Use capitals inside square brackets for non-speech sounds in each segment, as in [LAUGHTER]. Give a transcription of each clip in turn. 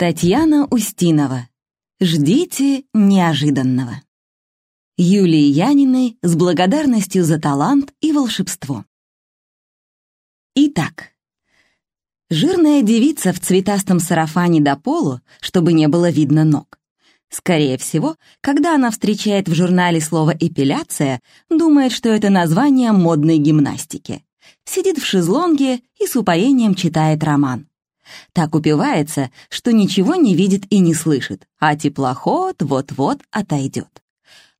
Татьяна Устинова. Ждите неожиданного. Юлии Яниной с благодарностью за талант и волшебство. Итак, жирная девица в цветастом сарафане до полу, чтобы не было видно ног. Скорее всего, когда она встречает в журнале слово «эпиляция», думает, что это название модной гимнастики. Сидит в шезлонге и с упоением читает роман. Так упивается, что ничего не видит и не слышит, а теплоход вот-вот отойдет.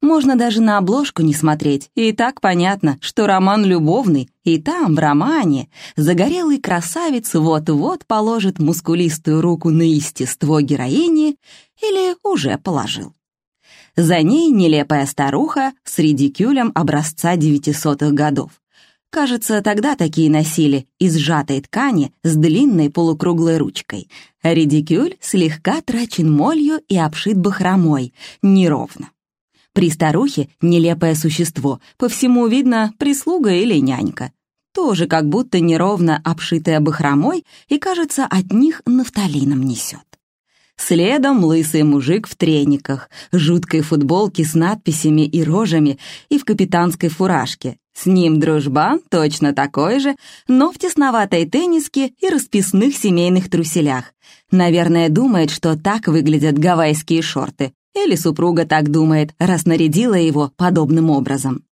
Можно даже на обложку не смотреть, и так понятно, что роман любовный, и там, в романе, загорелый красавец вот-вот положит мускулистую руку на естество героини или уже положил. За ней нелепая старуха с редикюлем образца 900-х годов. Кажется, тогда такие носили из сжатой ткани с длинной полукруглой ручкой. Редикюль слегка трачен молью и обшит бахромой, неровно. При старухе нелепое существо, по всему видно прислуга или нянька. Тоже как будто неровно обшитая бахромой и, кажется, от них нафталином несет. Следом лысый мужик в трениках, жуткой футболке с надписями и рожами и в капитанской фуражке, с ним дружбан точно такой же, но в тесноватой тенниске и расписных семейных труселях. Наверное, думает, что так выглядят гавайские шорты. Или супруга так думает, раз нарядила его подобным образом.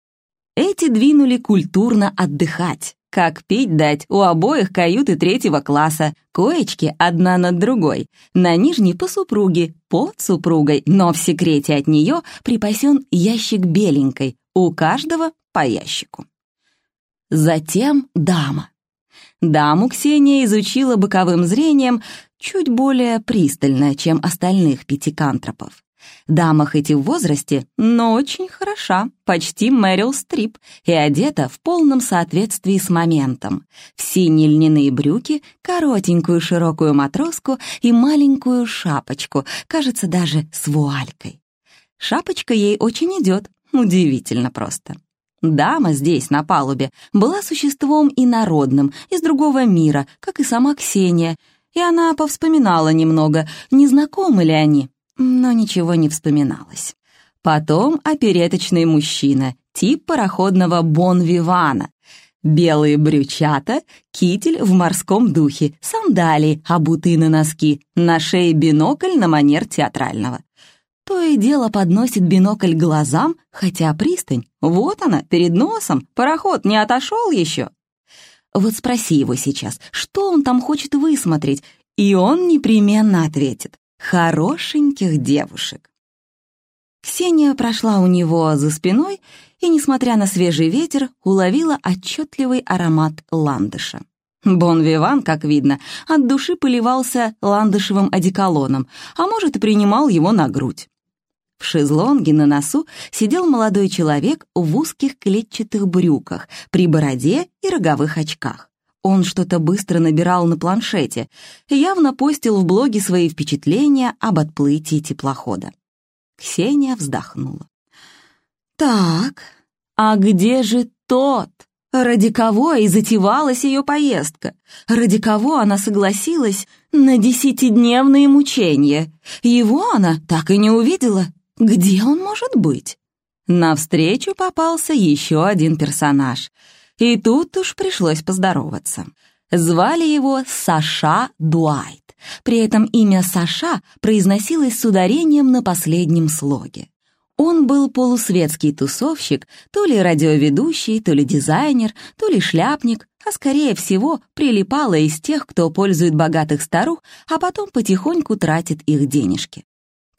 Эти двинули культурно отдыхать. Как пить дать, у обоих каюты третьего класса, коечки одна над другой. На нижней по супруге, под супругой, но в секрете от нее припасен ящик беленькой, у каждого по ящику. Затем дама. Даму Ксения изучила боковым зрением чуть более пристально, чем остальных пятикантропов. Дама хоть и в возрасте, но очень хороша, почти Мэрил Стрип, и одета в полном соответствии с моментом. В синие льняные брюки, коротенькую широкую матроску и маленькую шапочку, кажется, даже с вуалькой. Шапочка ей очень идет, удивительно просто. Дама здесь, на палубе, была существом инородным, из другого мира, как и сама Ксения, и она повспоминала немного, не знакомы ли они, но ничего не вспоминалось. Потом опереточный мужчина, тип пароходного бон-вивана. Белые брючата, китель в морском духе, сандалии, обутые на носки, на шее бинокль на манер театрального. То и дело подносит бинокль глазам, хотя пристань, вот она, перед носом, пароход не отошел еще. Вот спроси его сейчас, что он там хочет высмотреть, и он непременно ответит хорошеньких девушек. Ксения прошла у него за спиной и, несмотря на свежий ветер, уловила отчетливый аромат ландыша. Бон-Виван, как видно, от души поливался ландышевым одеколоном, а может, и принимал его на грудь. В шезлонге на носу сидел молодой человек в узких клетчатых брюках, при бороде и роговых очках. Он что-то быстро набирал на планшете и явно постил в блоге свои впечатления об отплытии теплохода. Ксения вздохнула. «Так, а где же тот, ради кого и затевалась ее поездка? Ради кого она согласилась на десятидневные мучения? Его она так и не увидела. Где он может быть?» Навстречу попался еще один персонаж — и тут уж пришлось поздороваться. Звали его Саша Дуайт. При этом имя Саша произносилось с ударением на последнем слоге. Он был полусветский тусовщик, то ли радиоведущий, то ли дизайнер, то ли шляпник, а скорее всего прилипало из тех, кто пользует богатых старух, а потом потихоньку тратит их денежки.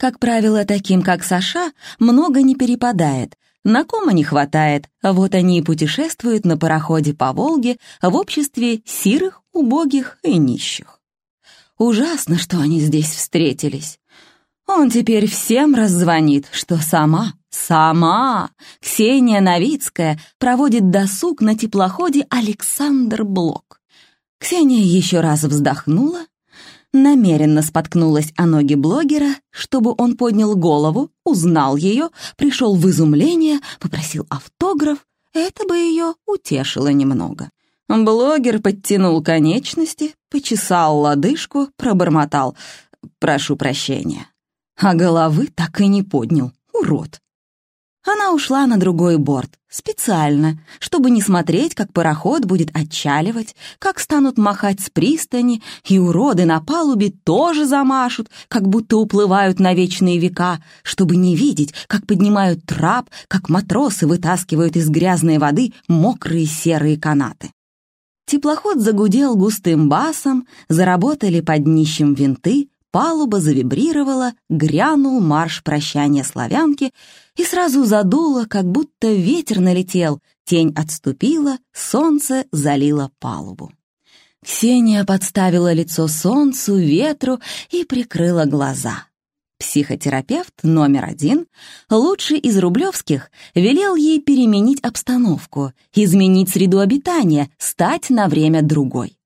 Как правило, таким, как Саша, много не перепадает, на кома не хватает, вот они и путешествуют на пароходе по Волге в обществе сирых, убогих и нищих. Ужасно, что они здесь встретились. Он теперь всем раззвонит, что сама, сама, Ксения Новицкая проводит досуг на теплоходе Александр Блок. Ксения еще раз вздохнула намеренно споткнулась о ноги блогера, чтобы он поднял голову, узнал ее, пришел в изумление, попросил автограф. Это бы ее утешило немного. Блогер подтянул конечности, почесал лодыжку, пробормотал. прошу прощения». А головы так и не поднял, урод. Она ушла на другой борт, специально, чтобы не смотреть, как пароход будет отчаливать, как станут махать с пристани, и уроды на палубе тоже замашут, как будто уплывают на вечные века, чтобы не видеть, как поднимают трап, как матросы вытаскивают из грязной воды мокрые серые канаты. Теплоход загудел густым басом, заработали под днищем винты, палуба завибрировала, грянул марш прощания славянки и сразу задуло, как будто ветер налетел, тень отступила, солнце залило палубу. Ксения подставила лицо солнцу, ветру и прикрыла глаза. Психотерапевт номер один, лучший из рублевских, велел ей переменить обстановку, изменить среду обитания, стать на время другой.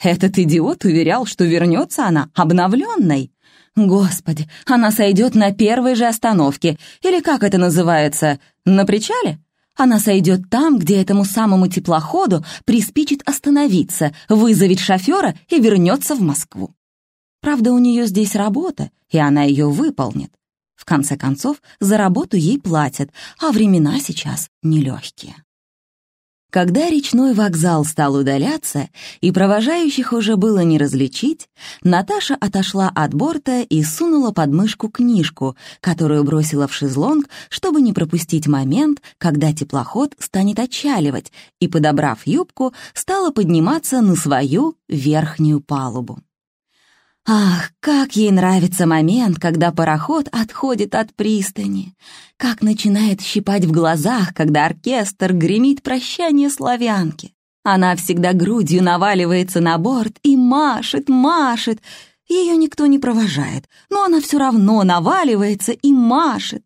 Этот идиот уверял, что вернется она обновленной. Господи, она сойдет на первой же остановке, или как это называется, на причале? Она сойдет там, где этому самому теплоходу приспичит остановиться, вызовет шофера и вернется в Москву. Правда, у нее здесь работа, и она ее выполнит. В конце концов, за работу ей платят, а времена сейчас нелегкие. Когда речной вокзал стал удаляться, и провожающих уже было не различить, Наташа отошла от борта и сунула под мышку книжку, которую бросила в шезлонг, чтобы не пропустить момент, когда теплоход станет отчаливать, и, подобрав юбку, стала подниматься на свою верхнюю палубу. Ах, как ей нравится момент, когда пароход отходит от пристани. Как начинает щипать в глазах, когда оркестр гремит прощание славянки. Она всегда грудью наваливается на борт и машет, машет. Ее никто не провожает, но она все равно наваливается и машет.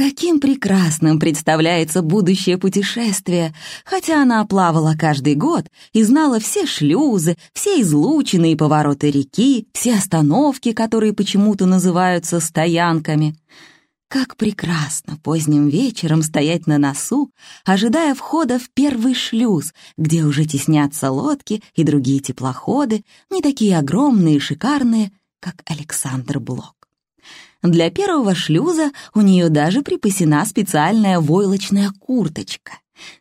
Каким прекрасным представляется будущее путешествие, хотя она плавала каждый год и знала все шлюзы, все излучины и повороты реки, все остановки, которые почему-то называются стоянками. Как прекрасно поздним вечером стоять на носу, ожидая входа в первый шлюз, где уже теснятся лодки и другие теплоходы, не такие огромные и шикарные, как Александр Блок. Для первого шлюза у нее даже припасена специальная войлочная курточка.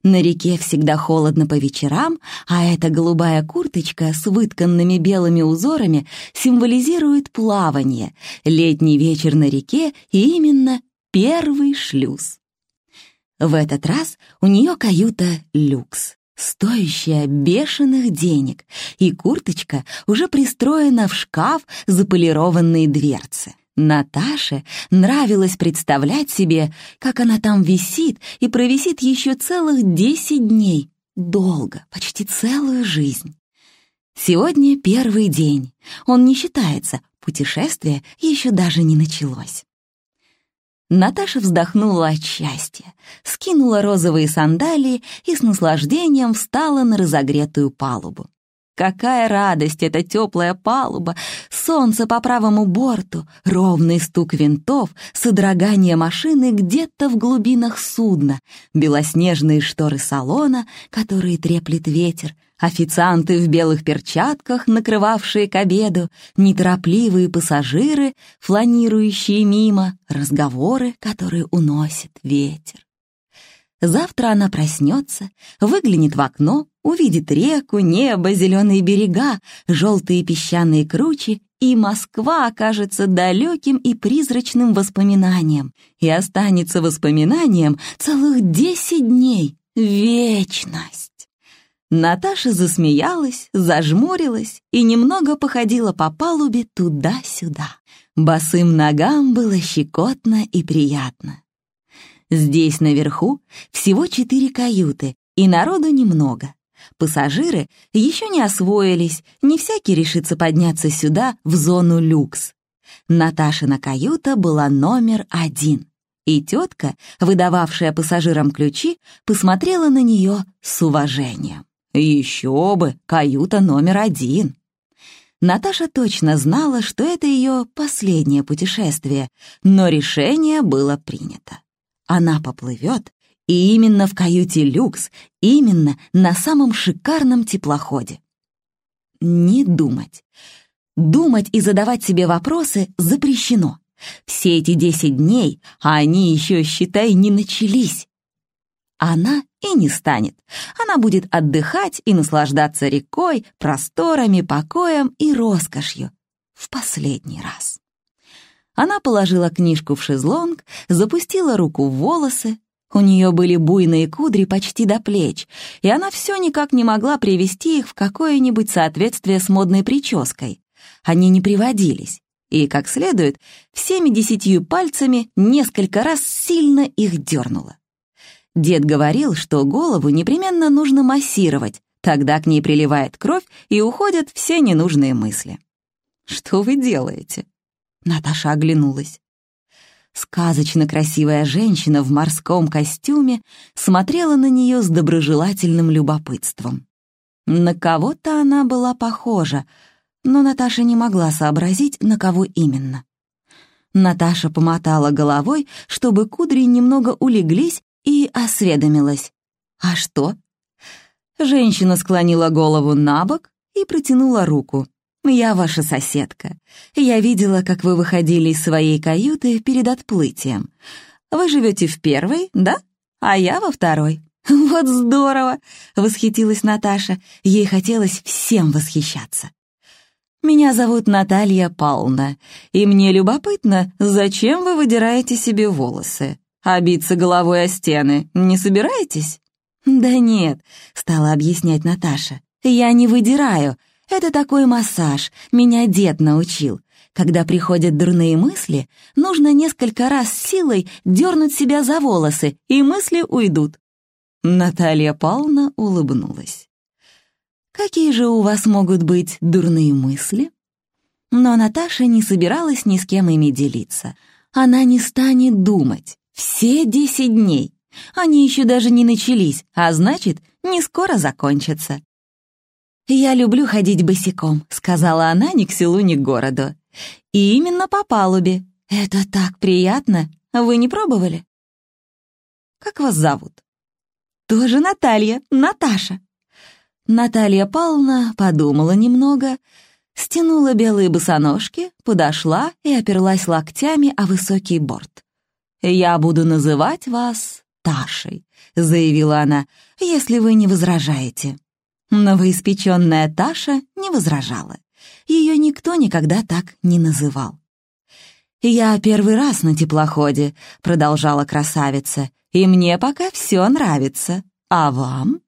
На реке всегда холодно по вечерам, а эта голубая курточка с вытканными белыми узорами символизирует плавание, летний вечер на реке и именно первый шлюз. В этот раз у нее каюта «Люкс», стоящая бешеных денег, и курточка уже пристроена в шкаф заполированные дверцы. Наташе нравилось представлять себе, как она там висит и провисит еще целых десять дней. Долго, почти целую жизнь. Сегодня первый день. Он не считается, путешествие еще даже не началось. Наташа вздохнула от счастья, скинула розовые сандалии и с наслаждением встала на разогретую палубу. Какая радость эта теплая палуба, солнце по правому борту, ровный стук винтов, содрогание машины где-то в глубинах судна, белоснежные шторы салона, которые треплет ветер, официанты в белых перчатках, накрывавшие к обеду, неторопливые пассажиры, фланирующие мимо, разговоры, которые уносит ветер. Завтра она проснется, выглянет в окно, увидит реку, небо, зеленые берега, желтые песчаные кручи, и Москва окажется далеким и призрачным воспоминанием, и останется воспоминанием целых десять дней. Вечность! Наташа засмеялась, зажмурилась и немного походила по палубе туда-сюда. Босым ногам было щекотно и приятно. Здесь наверху всего четыре каюты, и народу немного. Пассажиры еще не освоились, не всякий решится подняться сюда, в зону люкс. Наташина каюта была номер один, и тетка, выдававшая пассажирам ключи, посмотрела на нее с уважением. Еще бы, каюта номер один. Наташа точно знала, что это ее последнее путешествие, но решение было принято. Она поплывет, и именно в каюте «Люкс», именно на самом шикарном теплоходе. Не думать. Думать и задавать себе вопросы запрещено. Все эти десять дней, а они еще, считай, не начались. Она и не станет. Она будет отдыхать и наслаждаться рекой, просторами, покоем и роскошью. В последний раз. Она положила книжку в шезлонг, запустила руку в волосы. У нее были буйные кудри почти до плеч, и она все никак не могла привести их в какое-нибудь соответствие с модной прической. Они не приводились и, как следует, всеми десятью пальцами несколько раз сильно их дернула. Дед говорил, что голову непременно нужно массировать, тогда к ней приливает кровь и уходят все ненужные мысли. «Что вы делаете?» Наташа оглянулась. Сказочно красивая женщина в морском костюме смотрела на нее с доброжелательным любопытством. На кого-то она была похожа, но Наташа не могла сообразить, на кого именно. Наташа помотала головой, чтобы кудри немного улеглись, и осведомилась. «А что?» Женщина склонила голову на бок и протянула руку. «Я ваша соседка. Я видела, как вы выходили из своей каюты перед отплытием. Вы живете в первой, да? А я во второй». [LAUGHS] «Вот здорово!» — восхитилась Наташа. Ей хотелось всем восхищаться. «Меня зовут Наталья Павловна, и мне любопытно, зачем вы выдираете себе волосы? А биться головой о стены не собираетесь?» «Да нет», — стала объяснять Наташа. «Я не выдираю. Это такой массаж, меня дед научил. Когда приходят дурные мысли, нужно несколько раз силой дернуть себя за волосы, и мысли уйдут». Наталья Павловна улыбнулась. Какие же у вас могут быть дурные мысли? Но Наташа не собиралась ни с кем ими делиться. Она не станет думать. Все десять дней. Они еще даже не начались, а значит, не скоро закончатся. «Я люблю ходить босиком», — сказала она ни к селу, ни к городу. «И именно по палубе. Это так приятно. Вы не пробовали?» «Как вас зовут?» «Тоже Наталья, Наташа». Наталья Павловна подумала немного, стянула белые босоножки, подошла и оперлась локтями о высокий борт. «Я буду называть вас Ташей», — заявила она, — «если вы не возражаете». Новоиспеченная Таша не возражала. Ее никто никогда так не называл. «Я первый раз на теплоходе», — продолжала красавица, «и мне пока все нравится. А вам?»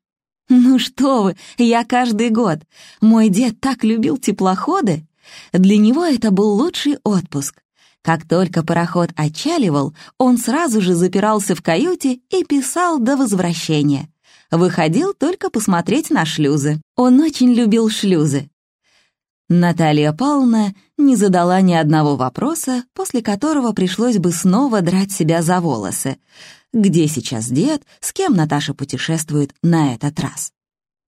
«Ну что вы, я каждый год. Мой дед так любил теплоходы. Для него это был лучший отпуск. Как только пароход отчаливал, он сразу же запирался в каюте и писал до возвращения. Выходил только посмотреть на шлюзы. Он очень любил шлюзы. Наталья Павловна не задала ни одного вопроса, после которого пришлось бы снова драть себя за волосы где сейчас дед, с кем Наташа путешествует на этот раз.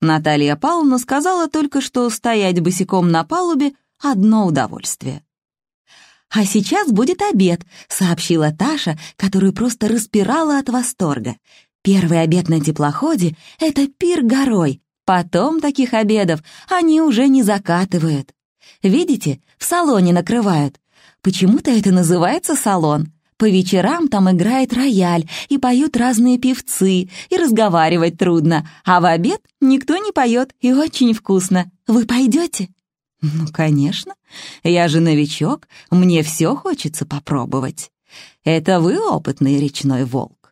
Наталья Павловна сказала только, что стоять босиком на палубе — одно удовольствие. «А сейчас будет обед», — сообщила Таша, которую просто распирала от восторга. «Первый обед на теплоходе — это пир горой. Потом таких обедов они уже не закатывают. Видите, в салоне накрывают. Почему-то это называется салон. По вечерам там играет рояль, и поют разные певцы, и разговаривать трудно, а в обед никто не поет, и очень вкусно. Вы пойдете? Ну, конечно. Я же новичок, мне все хочется попробовать. Это вы опытный речной волк.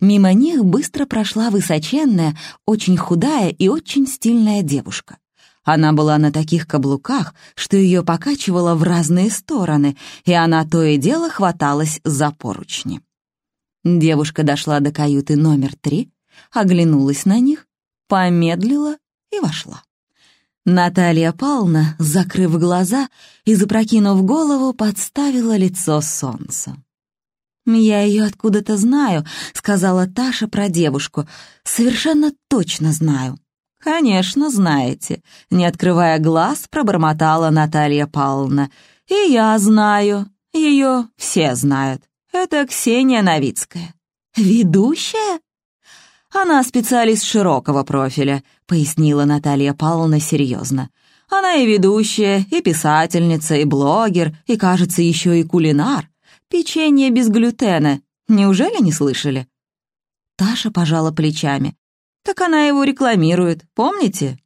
Мимо них быстро прошла высоченная, очень худая и очень стильная девушка. Она была на таких каблуках, что ее покачивало в разные стороны, и она то и дело хваталась за поручни. Девушка дошла до каюты номер три, оглянулась на них, помедлила и вошла. Наталья Павловна, закрыв глаза и запрокинув голову, подставила лицо солнцу. «Я ее откуда-то знаю», — сказала Таша про девушку. «Совершенно точно знаю». «Конечно, знаете», — не открывая глаз, пробормотала Наталья Павловна. «И я знаю. Ее все знают. Это Ксения Новицкая». «Ведущая?» «Она специалист широкого профиля», — пояснила Наталья Павловна серьезно. Она и ведущая, и писательница, и блогер, и, кажется, еще и кулинар. Печенье без глютена. Неужели не слышали?» Таша пожала плечами. «Так она его рекламирует, помните?»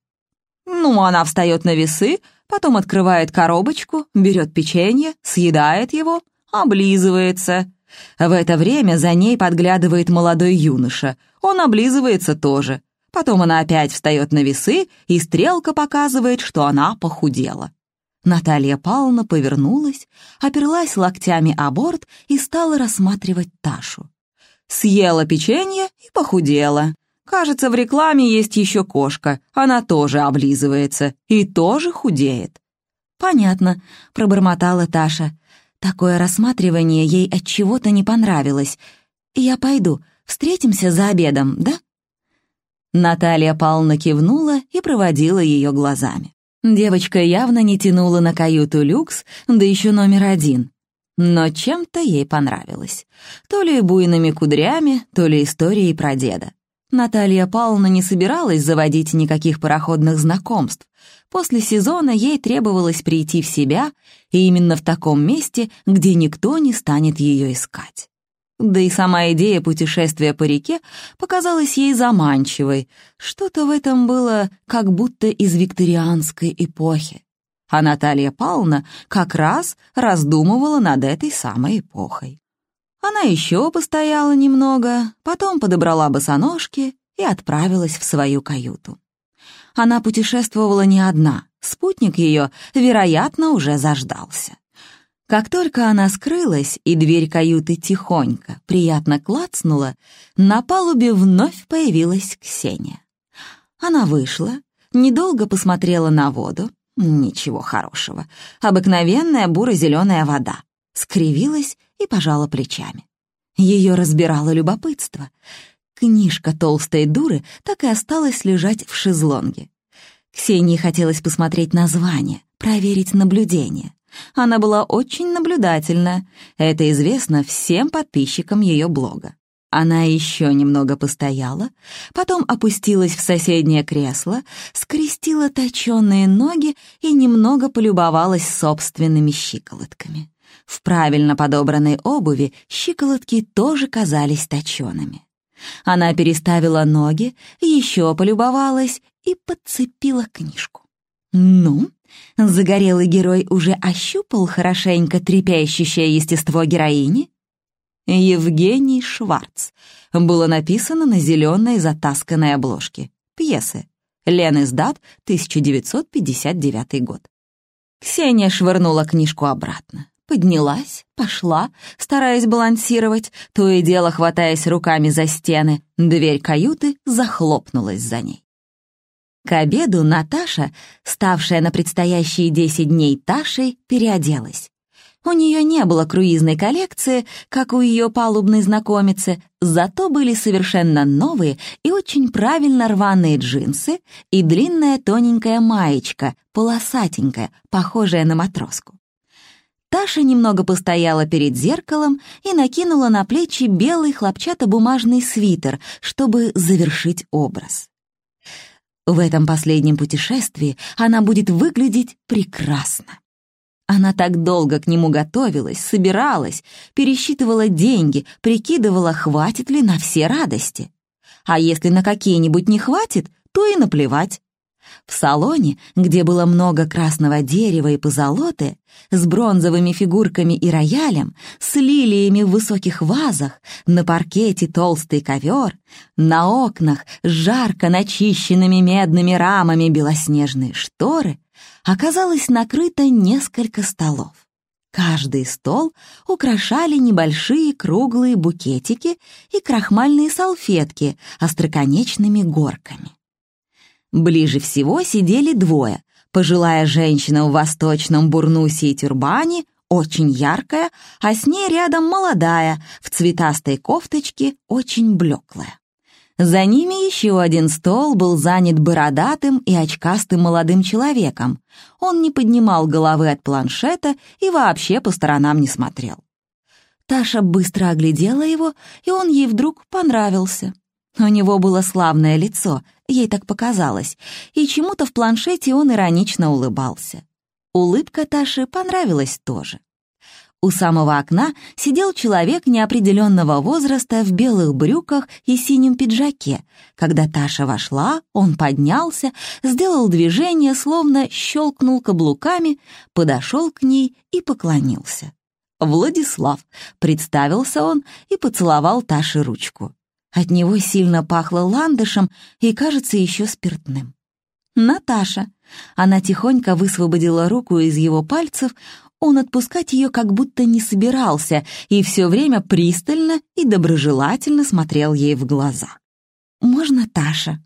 «Ну, она встает на весы, потом открывает коробочку, берет печенье, съедает его, облизывается. В это время за ней подглядывает молодой юноша. Он облизывается тоже. Потом она опять встает на весы, и стрелка показывает, что она похудела. Наталья Павловна повернулась, оперлась локтями о борт и стала рассматривать Ташу. Съела печенье и похудела. Кажется, в рекламе есть еще кошка, она тоже облизывается и тоже худеет. «Понятно», — пробормотала Таша. Такое рассматривание ей от чего-то не понравилось. «Я пойду. Встретимся за обедом, да?» Наталья Павловна кивнула и проводила ее глазами. Девочка явно не тянула на каюту люкс, да еще номер один. Но чем-то ей понравилось. То ли буйными кудрями, то ли историей про деда. Наталья Павловна не собиралась заводить никаких пароходных знакомств. После сезона ей требовалось прийти в себя, и именно в таком месте, где никто не станет ее искать. Да и сама идея путешествия по реке показалась ей заманчивой. Что-то в этом было как будто из викторианской эпохи. А Наталья Павловна как раз раздумывала над этой самой эпохой. Она еще постояла немного, потом подобрала босоножки и отправилась в свою каюту. Она путешествовала не одна, спутник ее, вероятно, уже заждался. Как только она скрылась, и дверь каюты тихонько, приятно клацнула, на палубе вновь появилась Ксения. Она вышла, недолго посмотрела на воду, ничего хорошего, обыкновенная буро-зеленая вода, скривилась и пожала плечами. Ее разбирало любопытство. Книжка толстой дуры так и осталась лежать в шезлонге. Ксении хотелось посмотреть название, проверить наблюдение. Она была очень наблюдательна. Это известно всем подписчикам ее блога. Она еще немного постояла, потом опустилась в соседнее кресло, скрестила точенные ноги и немного полюбовалась собственными щиколотками. В правильно подобранной обуви щиколотки тоже казались точеными. Она переставила ноги, еще полюбовалась и подцепила книжку. «Ну, Загорелый герой уже ощупал хорошенько трепещущее естество героини? Евгений Шварц. Было написано на зеленой затасканной обложке. Пьесы. Лен издат, 1959 год. Ксения швырнула книжку обратно. Поднялась, пошла, стараясь балансировать, то и дело хватаясь руками за стены. Дверь каюты захлопнулась за ней. К обеду Наташа, ставшая на предстоящие 10 дней Ташей, переоделась. У нее не было круизной коллекции, как у ее палубной знакомицы, зато были совершенно новые и очень правильно рваные джинсы и длинная тоненькая маечка, полосатенькая, похожая на матроску. Таша немного постояла перед зеркалом и накинула на плечи белый хлопчатобумажный свитер, чтобы завершить образ. В этом последнем путешествии она будет выглядеть прекрасно. Она так долго к нему готовилась, собиралась, пересчитывала деньги, прикидывала, хватит ли на все радости. А если на какие-нибудь не хватит, то и наплевать. В салоне, где было много красного дерева и позолоты, с бронзовыми фигурками и роялем, с лилиями в высоких вазах, на паркете толстый ковер, на окнах жарко начищенными медными рамами белоснежные шторы, оказалось накрыто несколько столов. Каждый стол украшали небольшие круглые букетики и крахмальные салфетки остроконечными горками. Ближе всего сидели двое. Пожилая женщина в восточном бурнусе и тюрбане, очень яркая, а с ней рядом молодая, в цветастой кофточке, очень блеклая. За ними еще один стол был занят бородатым и очкастым молодым человеком. Он не поднимал головы от планшета и вообще по сторонам не смотрел. Таша быстро оглядела его, и он ей вдруг понравился. У него было славное лицо, ей так показалось, и чему-то в планшете он иронично улыбался. Улыбка Таши понравилась тоже. У самого окна сидел человек неопределенного возраста в белых брюках и синем пиджаке. Когда Таша вошла, он поднялся, сделал движение, словно щелкнул каблуками, подошел к ней и поклонился. «Владислав», — представился он и поцеловал Таше ручку. От него сильно пахло ландышем и, кажется, еще спиртным. «Наташа». Она тихонько высвободила руку из его пальцев, он отпускать ее как будто не собирался и все время пристально и доброжелательно смотрел ей в глаза. «Можно Таша?»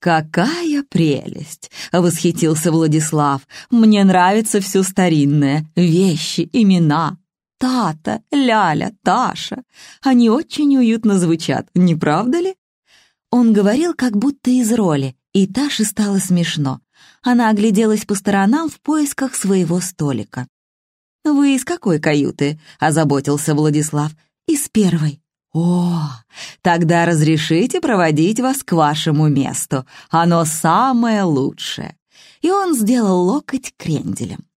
«Какая прелесть!» — восхитился Владислав. «Мне нравится все старинное, вещи, имена. Тата, Ляля, Таша. Они очень уютно звучат, не правда ли?» Он говорил как будто из роли, и Таше стало смешно. Она огляделась по сторонам в поисках своего столика. «Вы из какой каюты?» — озаботился Владислав. «Из первой». «О, тогда разрешите проводить вас к вашему месту. Оно самое лучшее». И он сделал локоть кренделем.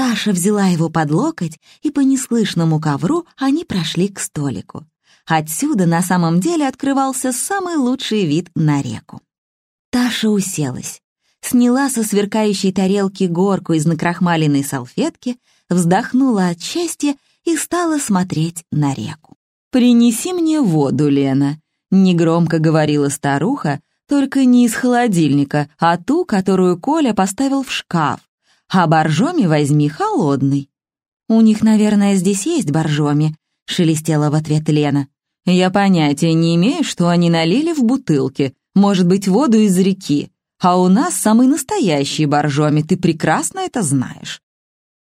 Таша взяла его под локоть, и по неслышному ковру они прошли к столику. Отсюда на самом деле открывался самый лучший вид на реку. Таша уселась, сняла со сверкающей тарелки горку из накрахмаленной салфетки, вздохнула от счастья и стала смотреть на реку. «Принеси мне воду, Лена», — негромко говорила старуха, только не из холодильника, а ту, которую Коля поставил в шкаф. А боржоми возьми холодный. «У них, наверное, здесь есть боржоми», — шелестела в ответ Лена. «Я понятия не имею, что они налили в бутылки. Может быть, воду из реки. А у нас самый настоящий боржоми, ты прекрасно это знаешь».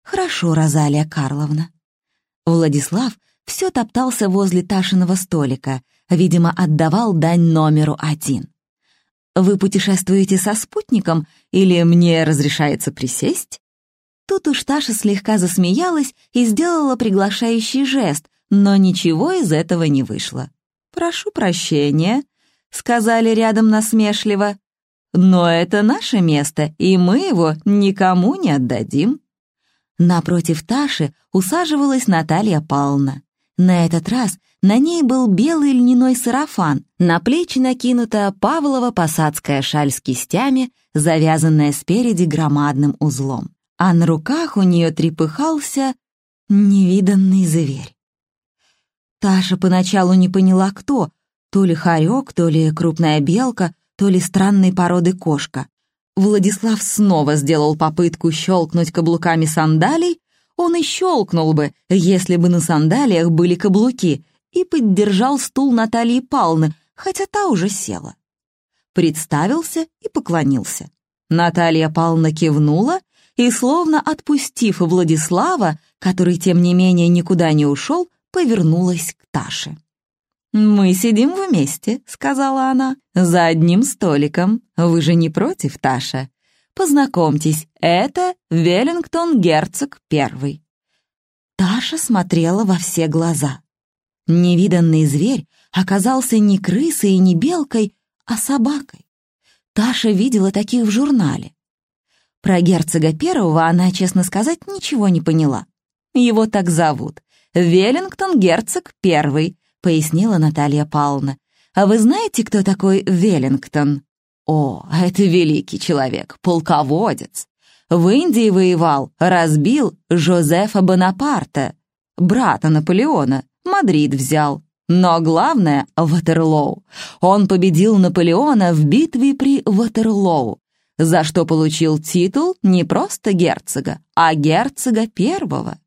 «Хорошо, Розалия Карловна». Владислав все топтался возле Ташиного столика, видимо, отдавал дань номеру один. «Вы путешествуете со спутником или мне разрешается присесть?» Тут уж Таша слегка засмеялась и сделала приглашающий жест, но ничего из этого не вышло. «Прошу прощения», — сказали рядом насмешливо. «Но это наше место, и мы его никому не отдадим». Напротив Таши усаживалась Наталья Павловна. На этот раз на ней был белый льняной сарафан, на плечи накинута павлово-посадская шаль с кистями, завязанная спереди громадным узлом. А на руках у нее трепыхался невиданный зверь. Таша поначалу не поняла, кто, то ли хорек, то ли крупная белка, то ли странной породы кошка. Владислав снова сделал попытку щелкнуть каблуками сандалий, он и щелкнул бы, если бы на сандалиях были каблуки, и поддержал стул Натальи Павловны, хотя та уже села. Представился и поклонился. Наталья Павловна кивнула и, словно отпустив Владислава, который, тем не менее, никуда не ушел, повернулась к Таше. «Мы сидим вместе», — сказала она, — «за одним столиком. Вы же не против, Таша? Познакомьтесь, это Веллингтон Герцог Первый». Таша смотрела во все глаза. Невиданный зверь оказался не крысой и не белкой, а собакой. Таша видела таких в журнале. Про герцога первого она, честно сказать, ничего не поняла. Его так зовут. Веллингтон Герцог Первый, — пояснила Наталья Павловна. «А вы знаете, кто такой Веллингтон?» «О, это великий человек, полководец. В Индии воевал, разбил Жозефа Бонапарта, брата Наполеона, Мадрид взял. Но главное — Ватерлоу. Он победил Наполеона в битве при Ватерлоу, за что получил титул не просто герцога, а герцога первого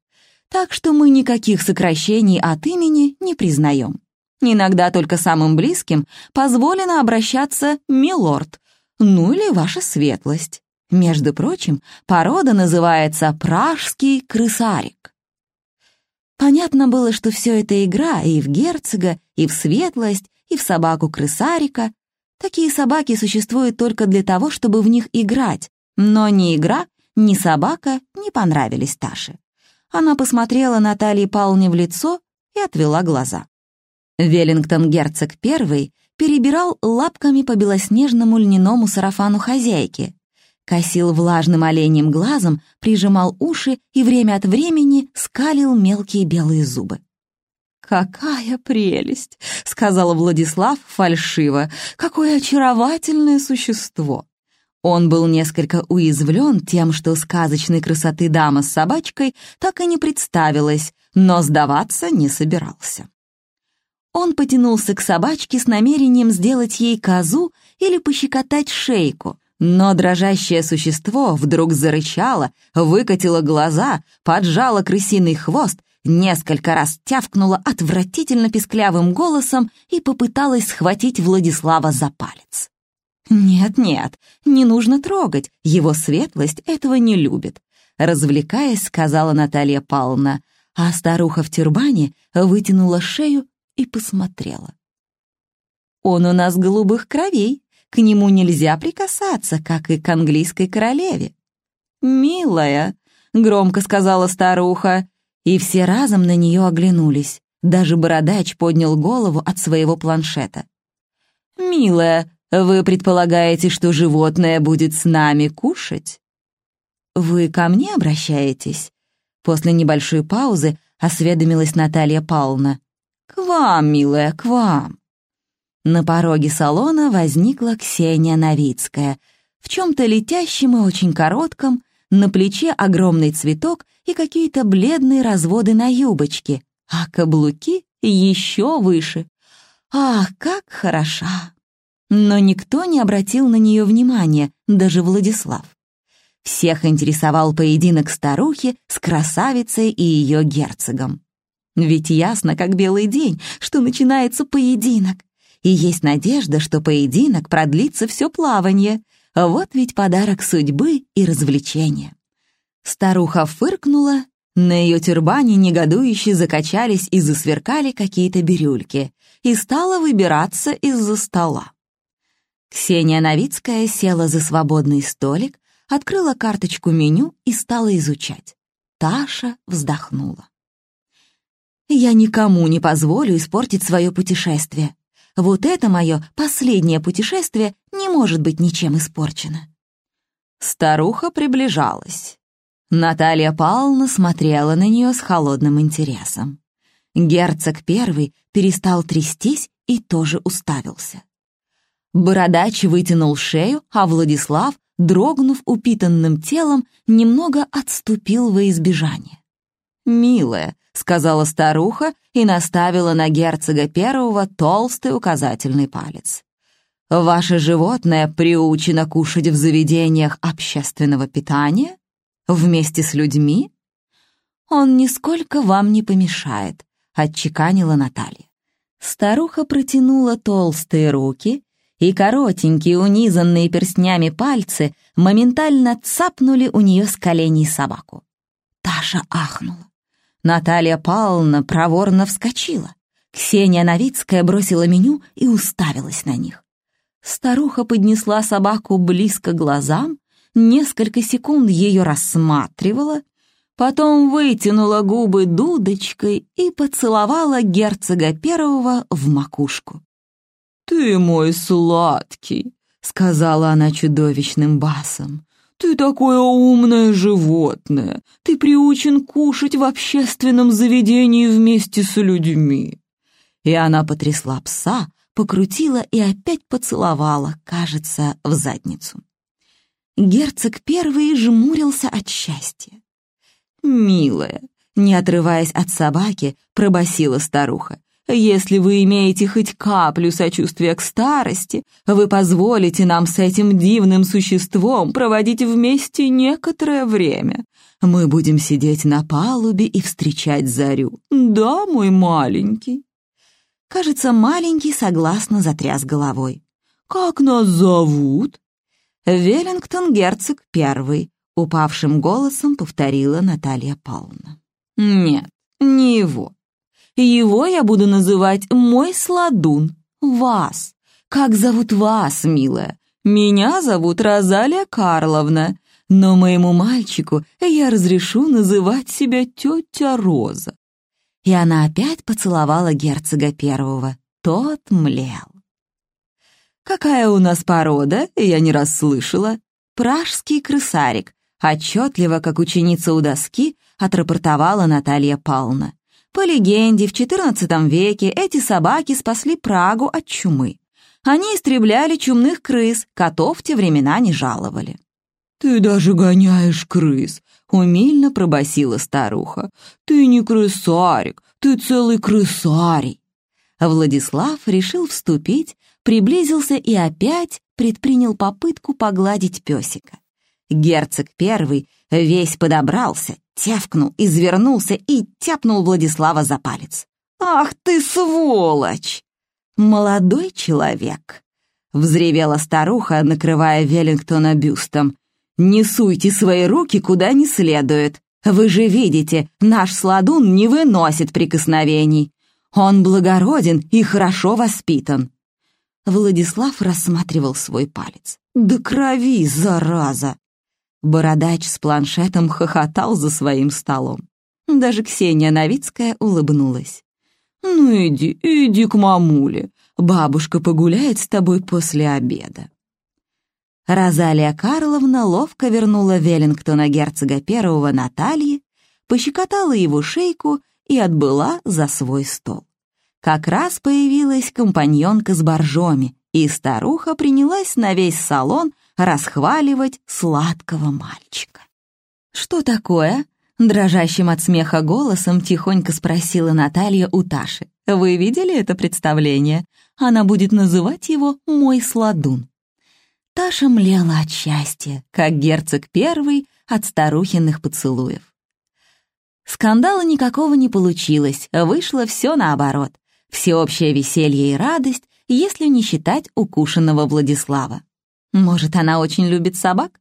так что мы никаких сокращений от имени не признаем. Иногда только самым близким позволено обращаться «милорд», ну или «ваша светлость». Между прочим, порода называется «пражский крысарик». Понятно было, что все это игра и в герцога, и в светлость, и в собаку-крысарика. Такие собаки существуют только для того, чтобы в них играть, но ни игра, ни собака не понравились Таше. Она посмотрела Наталье Павловне в лицо и отвела глаза. Веллингтон герцог I перебирал лапками по белоснежному льняному сарафану хозяйки, косил влажным оленьим глазом, прижимал уши и время от времени скалил мелкие белые зубы. «Какая прелесть!» — сказал Владислав фальшиво. «Какое очаровательное существо!» Он был несколько уязвлен тем, что сказочной красоты дама с собачкой так и не представилась, но сдаваться не собирался. Он потянулся к собачке с намерением сделать ей козу или пощекотать шейку, но дрожащее существо вдруг зарычало, выкатило глаза, поджало крысиный хвост, несколько раз тявкнуло отвратительно песклявым голосом и попыталась схватить Владислава за палец. «Нет-нет, не нужно трогать, его светлость этого не любит», развлекаясь, сказала Наталья Павловна, а старуха в тюрбане вытянула шею и посмотрела. «Он у нас голубых кровей, к нему нельзя прикасаться, как и к английской королеве». «Милая», — громко сказала старуха, и все разом на нее оглянулись. Даже бородач поднял голову от своего планшета. «Милая, вы предполагаете, что животное будет с нами кушать?» «Вы ко мне обращаетесь?» После небольшой паузы осведомилась Наталья Павловна. «К вам, милая, к вам». На пороге салона возникла Ксения Новицкая, в чем-то летящем и очень коротком, на плече огромный цветок и какие-то бледные разводы на юбочке, а каблуки еще выше. Ах, как хороша! Но никто не обратил на нее внимания, даже Владислав. Всех интересовал поединок старухи с красавицей и ее герцогом. Ведь ясно, как белый день, что начинается поединок. И есть надежда, что поединок продлится все плавание. Вот ведь подарок судьбы и развлечения. Старуха фыркнула, на ее тюрбане негодующе закачались и засверкали какие-то бирюльки, и стала выбираться из-за стола. Ксения Новицкая села за свободный столик, открыла карточку меню и стала изучать. Таша вздохнула. «Я никому не позволю испортить свое путешествие. Вот это мое последнее путешествие не может быть ничем испорчено». Старуха приближалась. Наталья Павловна смотрела на нее с холодным интересом. Герцог первый перестал трястись и тоже уставился. Бородач вытянул шею, а Владислав дрогнув упитанным телом, немного отступил во избежание. «Милая», — сказала старуха и наставила на герцога первого толстый указательный палец. «Ваше животное приучено кушать в заведениях общественного питания? Вместе с людьми? Он нисколько вам не помешает», — отчеканила Наталья. Старуха протянула толстые руки и коротенькие, унизанные перстнями пальцы моментально цапнули у нее с коленей собаку. Таша ахнула. Наталья Павловна проворно вскочила. Ксения Новицкая бросила меню и уставилась на них. Старуха поднесла собаку близко к глазам, несколько секунд ее рассматривала, потом вытянула губы дудочкой и поцеловала герцога первого в макушку. «Ты мой сладкий», — сказала она чудовищным басом. «Ты такое умное животное. Ты приучен кушать в общественном заведении вместе с людьми». И она потрясла пса, покрутила и опять поцеловала, кажется, в задницу. Герцог первый жмурился от счастья. «Милая», не отрываясь от собаки, пробасила старуха, если вы имеете хоть каплю сочувствия к старости, вы позволите нам с этим дивным существом проводить вместе некоторое время. Мы будем сидеть на палубе и встречать зарю. Да, мой маленький?» Кажется, маленький согласно затряс головой. «Как нас зовут?» «Веллингтон герцог первый», — упавшим голосом повторила Наталья Павловна. «Нет, не его. Его я буду называть мой сладун, вас. Как зовут вас, милая? Меня зовут Розалия Карловна, но моему мальчику я разрешу называть себя тетя Роза. И она опять поцеловала герцога первого. Тот млел. «Какая у нас порода? Я не расслышала». «Пражский крысарик», отчетливо, как ученица у доски, отрапортовала Наталья Павловна. По легенде, в XIV веке эти собаки спасли Прагу от чумы. Они истребляли чумных крыс, котов в те времена не жаловали. «Ты даже гоняешь крыс», — умильно пробасила старуха. «Ты не крысарик, ты целый крысарий». Владислав решил вступить, приблизился и опять предпринял попытку погладить песика. Герцог первый весь подобрался, тявкнул, извернулся и тяпнул Владислава за палец. «Ах ты, сволочь!» «Молодой человек!» — взревела старуха, накрывая Веллингтона бюстом. «Не суйте свои руки куда не следует. Вы же видите, наш сладун не выносит прикосновений. Он благороден и хорошо воспитан». Владислав рассматривал свой палец. «Да крови, зараза!» Бородач с планшетом хохотал за своим столом. Даже Ксения Новицкая улыбнулась. «Ну иди, иди к мамуле. Бабушка погуляет с тобой после обеда». Розалия Карловна ловко вернула Веллингтона герцога первого Натальи, пощекотала его шейку и отбыла за свой стол. Как раз появилась компаньонка с боржоми, и старуха принялась на весь салон расхваливать сладкого мальчика. «Что такое?» — дрожащим от смеха голосом тихонько спросила Наталья у Таши. «Вы видели это представление? Она будет называть его «мой сладун». Таша млела от счастья, как герцог первый от старухиных поцелуев. Скандала никакого не получилось, вышло все наоборот. Всеобщее веселье и радость, если не считать укушенного Владислава. Может, она очень любит собак?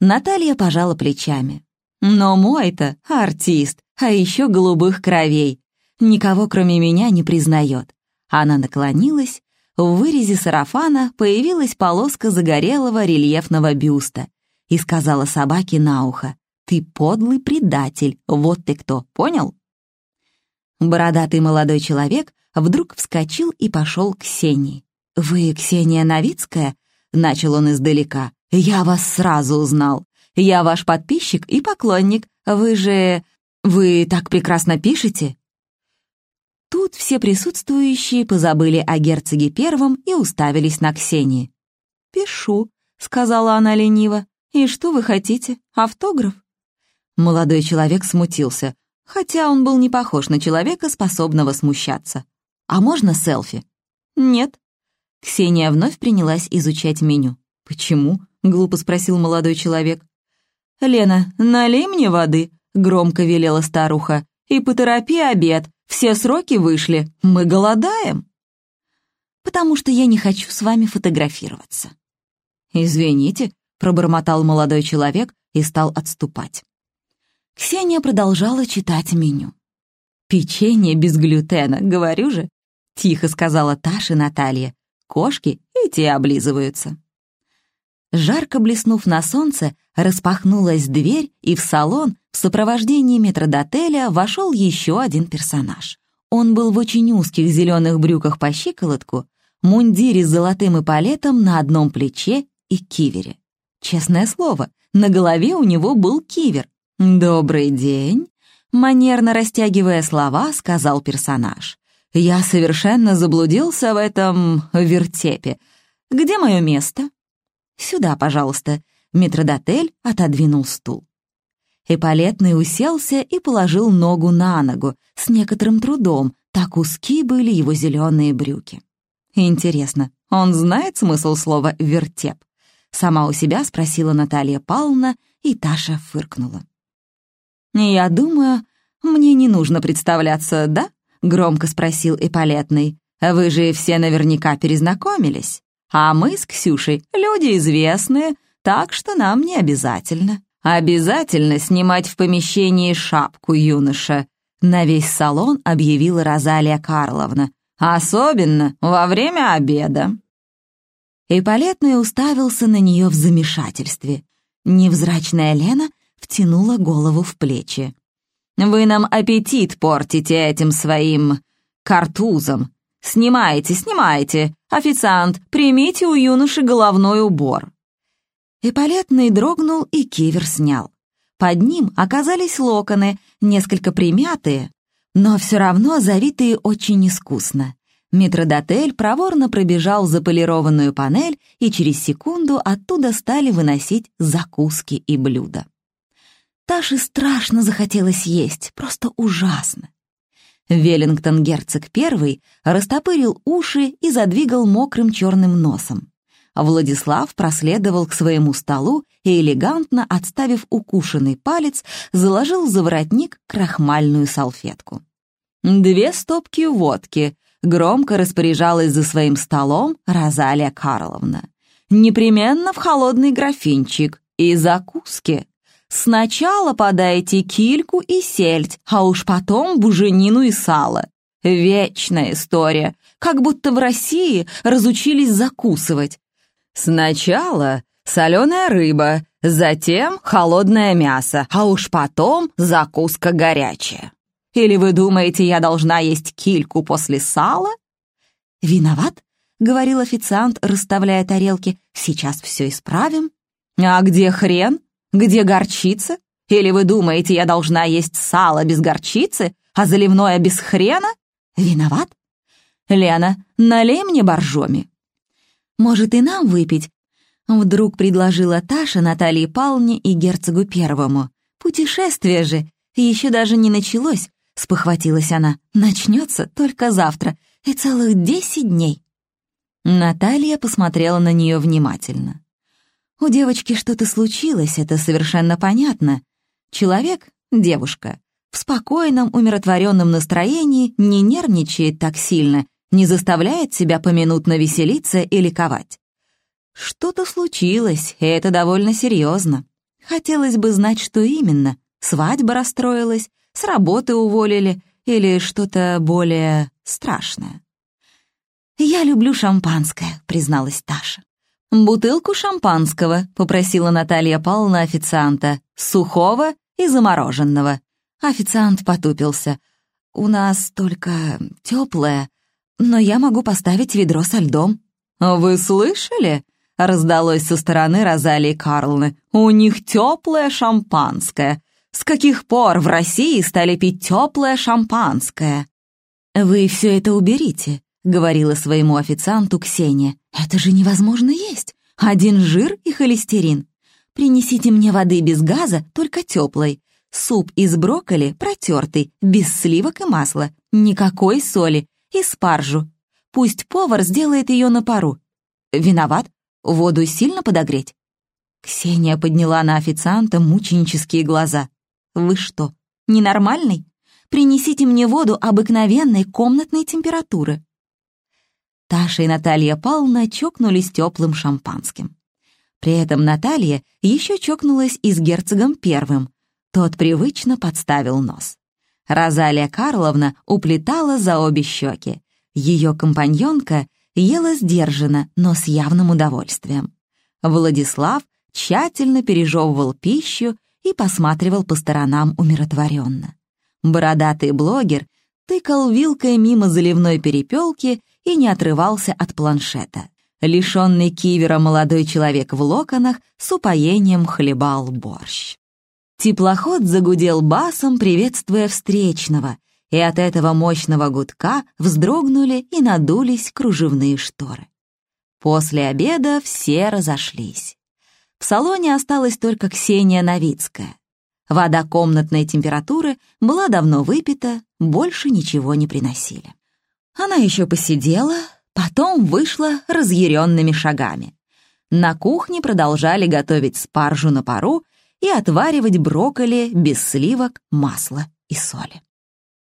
Наталья пожала плечами. Но мой-то артист, а еще голубых кровей. Никого, кроме меня, не признает. Она наклонилась, в вырезе сарафана появилась полоска загорелого рельефного бюста и сказала собаке на ухо, «Ты подлый предатель, вот ты кто, понял?» Бородатый молодой человек вдруг вскочил и пошел к Ксении. «Вы Ксения Новицкая?» Начал он издалека. «Я вас сразу узнал. Я ваш подписчик и поклонник. Вы же... Вы так прекрасно пишете?» Тут все присутствующие позабыли о герцоге первом и уставились на Ксении. «Пишу», — сказала она лениво. «И что вы хотите? Автограф?» Молодой человек смутился, хотя он был не похож на человека, способного смущаться. «А можно селфи?» «Нет», Ксения вновь принялась изучать меню. «Почему?» — глупо спросил молодой человек. «Лена, налей мне воды», — громко велела старуха. «И поторопи обед. Все сроки вышли. Мы голодаем». «Потому что я не хочу с вами фотографироваться». «Извините», — пробормотал молодой человек и стал отступать. Ксения продолжала читать меню. «Печенье без глютена, говорю же», — тихо сказала Таша Наталья кошки и те облизываются. Жарко блеснув на солнце, распахнулась дверь, и в салон в сопровождении метродотеля вошел еще один персонаж. Он был в очень узких зеленых брюках по щиколотку, мундире с золотым эполетом на одном плече и кивере. Честное слово, на голове у него был кивер. «Добрый день», — манерно растягивая слова, сказал персонаж. Я совершенно заблудился в этом вертепе. Где мое место? Сюда, пожалуйста. Метродотель отодвинул стул. Эполетный уселся и положил ногу на ногу, с некоторым трудом, так узки были его зеленые брюки. Интересно, он знает смысл слова «вертеп»? Сама у себя спросила Наталья Павловна, и Таша фыркнула. «Я думаю, мне не нужно представляться, да?» — громко спросил Эполетный. «Вы же все наверняка перезнакомились. А мы с Ксюшей люди известные, так что нам не обязательно. Обязательно снимать в помещении шапку, юноша», — на весь салон объявила Розалия Карловна. «Особенно во время обеда». Эполетный уставился на нее в замешательстве. Невзрачная Лена втянула голову в плечи. Вы нам аппетит портите этим своим картузом. «Снимайте, снимайте! Официант, примите у юноши головной убор!» Эполетный дрогнул, и кивер снял. Под ним оказались локоны, несколько примятые, но все равно завитые очень искусно. Митродотель проворно пробежал за полированную панель, и через секунду оттуда стали выносить закуски и блюда. Таше страшно захотелось есть, просто ужасно. Веллингтон герцог первый растопырил уши и задвигал мокрым черным носом. Владислав проследовал к своему столу и, элегантно отставив укушенный палец, заложил за воротник крахмальную салфетку. «Две стопки водки», — громко распоряжалась за своим столом Розалия Карловна. «Непременно в холодный графинчик и закуски. Сначала подайте кильку и сельдь, а уж потом буженину и сало. Вечная история, как будто в России разучились закусывать. Сначала соленая рыба, затем холодное мясо, а уж потом закуска горячая. Или вы думаете, я должна есть кильку после сала? Виноват, — говорил официант, расставляя тарелки. Сейчас все исправим. А где хрен? Где горчица? Или вы думаете, я должна есть сало без горчицы, а заливное без хрена? Виноват? Лена, налей мне боржоми. Может, и нам выпить? Вдруг предложила Таша Наталье Павловне и герцогу первому. Путешествие же еще даже не началось, спохватилась она. Начнется только завтра, и целых десять дней. Наталья посмотрела на нее внимательно. У девочки что-то случилось, это совершенно понятно. Человек, девушка, в спокойном, умиротворенном настроении не нервничает так сильно, не заставляет себя поминутно веселиться и ликовать. Что-то случилось, и это довольно серьезно. Хотелось бы знать, что именно. Свадьба расстроилась, с работы уволили или что-то более страшное. «Я люблю шампанское», — призналась Таша. «Бутылку шампанского», — попросила Наталья Павловна официанта, «сухого и замороженного». Официант потупился. «У нас только теплое, но я могу поставить ведро со льдом». «Вы слышали?» — раздалось со стороны Розалии Карлны. «У них теплое шампанское. С каких пор в России стали пить теплое шампанское?» «Вы все это уберите», — говорила своему официанту Ксения. «Это же невозможно есть. Один жир и холестерин. Принесите мне воды без газа, только теплой. Суп из брокколи протертый, без сливок и масла. Никакой соли. И спаржу. Пусть повар сделает ее на пару. Виноват? Воду сильно подогреть?» Ксения подняла на официанта мученические глаза. «Вы что, ненормальный? Принесите мне воду обыкновенной комнатной температуры». Таша и Наталья Павловна чокнулись теплым шампанским. При этом Наталья еще чокнулась и с герцогом первым. Тот привычно подставил нос. Розалия Карловна уплетала за обе щеки. Ее компаньонка ела сдержанно, но с явным удовольствием. Владислав тщательно пережевывал пищу и посматривал по сторонам умиротворенно. Бородатый блогер тыкал вилкой мимо заливной перепелки и не отрывался от планшета. Лишенный кивера молодой человек в локонах с упоением хлебал борщ. Теплоход загудел басом, приветствуя встречного, и от этого мощного гудка вздрогнули и надулись кружевные шторы. После обеда все разошлись. В салоне осталась только Ксения Новицкая. Вода комнатной температуры была давно выпита, больше ничего не приносили. Она еще посидела, потом вышла разъяренными шагами. На кухне продолжали готовить спаржу на пару и отваривать брокколи без сливок, масла и соли.